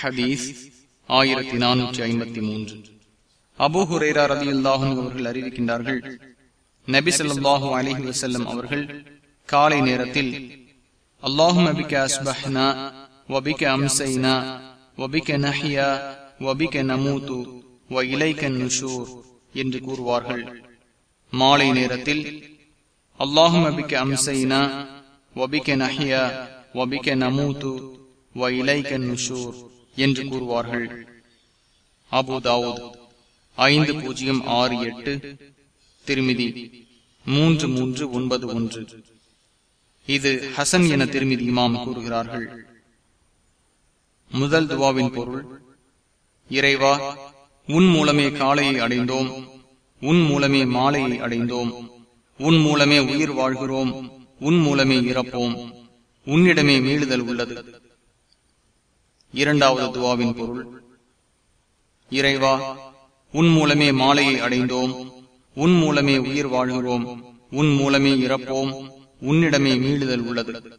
ஹதீஸ் ஆயிரத்தி நானூற்றி ஐம்பத்தி மூன்று. அபு ஹுரேரா ரதி அல்லாஹும் அவர்கள் அறிவிக்கின்றார்கள் நபி சொல்லாஹு அலிஹி வசல்லம் அவர்கள் காலை நேரத்தில் அல்லாஹும் அபிக அஸ்பஹ்னா வபிக அம்சைனா வபிக நஹியா வபிக நமூத்து வ இலைக்க நுஷூர் என்று கூறுவார்கள். மாலை நேரத்தில் அல்லாஹும் அபிக அம்சைனா வபிக நஹியா வபிக நமூத்து வ இலைக்க நுஷூர் என்று கூறுவார்கள். அபு தாவூத் ஐந்து பூஜ்ஜியம் ஆறு எட்டு திருமிதி மூன்று மூன்று ஒன்பது ஒன்று. இது ஹசன் என திருமிதி இமாம் கூறுகிறார்கள். முதல் துவாவின் பொருள் இறைவா உன் மூலமே காலையை அடைந்தோம் உன் மூலமே மாலையை அடைந்தோம் உன் மூலமே உயிர் வாழ்கிறோம் உன் மூலமே இறப்போம் உன்னிடமே மீளுதல் உள்ளது. இரண்டாவது துவாவின் பொருள். இறைவா உன் மூலமே மாலையை அடைந்தோம். உன் மூலமே உயிர் வாழ்கிறோம். உன் மூலமே இறப்போம். உன்னிடமே மீளுதல் உள்ளது.